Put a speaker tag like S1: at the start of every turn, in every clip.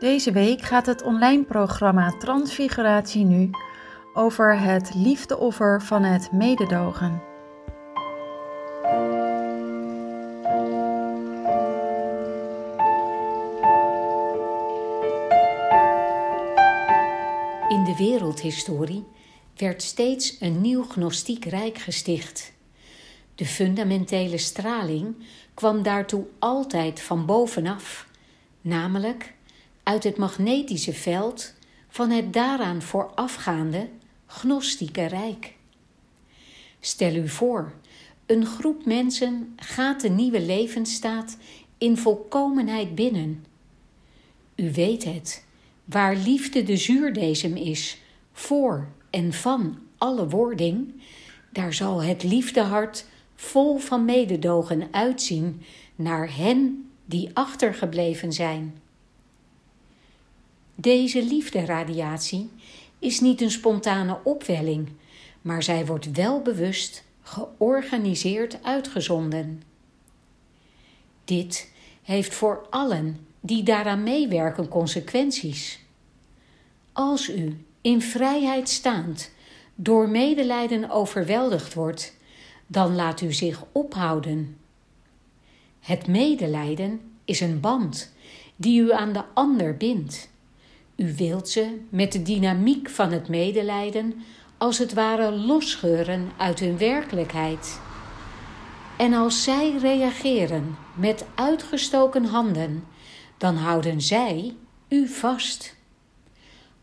S1: Deze week gaat het online programma Transfiguratie Nu over het liefdeoffer van het mededogen.
S2: In de wereldhistorie werd steeds een nieuw gnostiek rijk gesticht. De fundamentele straling kwam daartoe altijd van bovenaf, namelijk uit het magnetische veld van het daaraan voorafgaande gnostieke rijk. Stel u voor, een groep mensen gaat de nieuwe levensstaat in volkomenheid binnen. U weet het, waar liefde de zuurdesem is, voor en van alle wording, daar zal het liefdehart vol van mededogen uitzien naar hen die achtergebleven zijn. Deze liefderadiatie is niet een spontane opwelling, maar zij wordt wel bewust georganiseerd uitgezonden. Dit heeft voor allen die daaraan meewerken consequenties. Als u in vrijheid staand door medelijden overweldigd wordt, dan laat u zich ophouden. Het medelijden is een band die u aan de ander bindt. U wilt ze met de dynamiek van het medelijden als het ware losscheuren uit hun werkelijkheid. En als zij reageren met uitgestoken handen, dan houden zij u vast.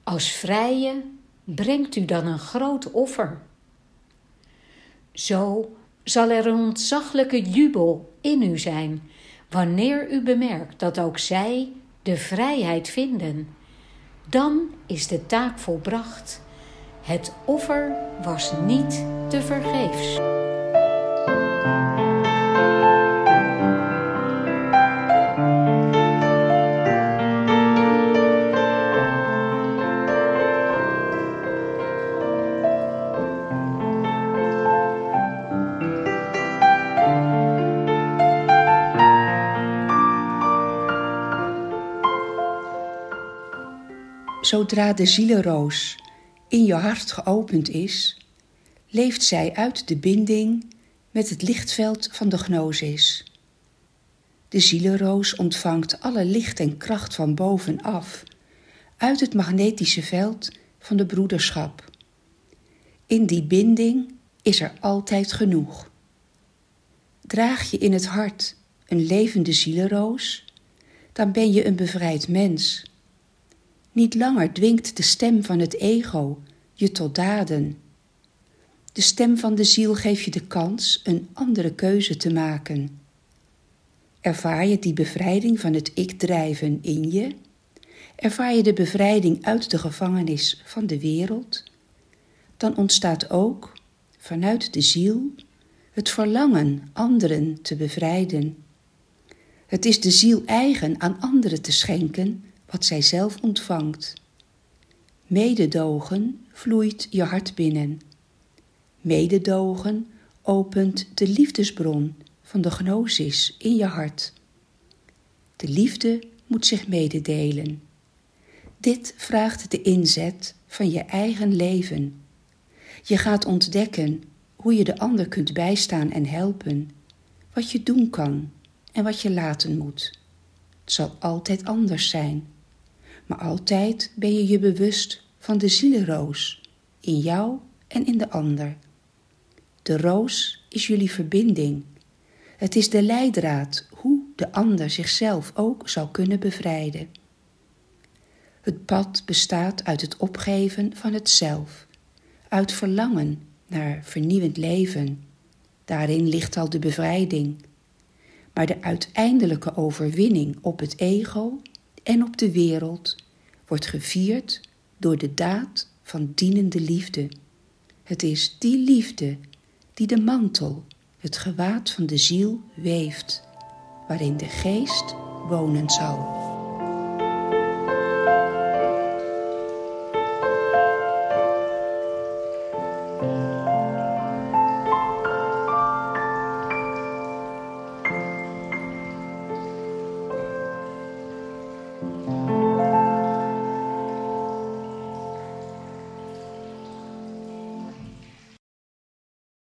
S2: Als vrije brengt u dan een groot offer. Zo zal er een ontzaglijke jubel in u zijn wanneer u bemerkt dat ook zij de vrijheid vinden dan is de taak volbracht. Het offer was niet te vergeefs.
S3: Zodra de zielenroos in je hart geopend is, leeft zij uit de binding met het lichtveld van de gnosis. De zielenroos ontvangt alle licht en kracht van bovenaf, uit het magnetische veld van de broederschap. In die binding is er altijd genoeg. Draag je in het hart een levende zielenroos, dan ben je een bevrijd mens niet langer dwingt de stem van het ego je tot daden. De stem van de ziel geeft je de kans een andere keuze te maken. Ervaar je die bevrijding van het ik-drijven in je? Ervaar je de bevrijding uit de gevangenis van de wereld? Dan ontstaat ook vanuit de ziel het verlangen anderen te bevrijden. Het is de ziel eigen aan anderen te schenken wat zij zelf ontvangt. Mededogen vloeit je hart binnen. Mededogen opent de liefdesbron van de gnosis in je hart. De liefde moet zich mededelen. Dit vraagt de inzet van je eigen leven. Je gaat ontdekken hoe je de ander kunt bijstaan en helpen, wat je doen kan en wat je laten moet. Het zal altijd anders zijn maar altijd ben je je bewust van de zielenroos in jou en in de ander. De roos is jullie verbinding. Het is de leidraad hoe de ander zichzelf ook zal kunnen bevrijden. Het pad bestaat uit het opgeven van het zelf, uit verlangen naar vernieuwend leven. Daarin ligt al de bevrijding. Maar de uiteindelijke overwinning op het ego en op de wereld wordt gevierd door de daad van dienende liefde. Het is die liefde die de mantel, het gewaad van de ziel weeft, waarin de geest wonen zal.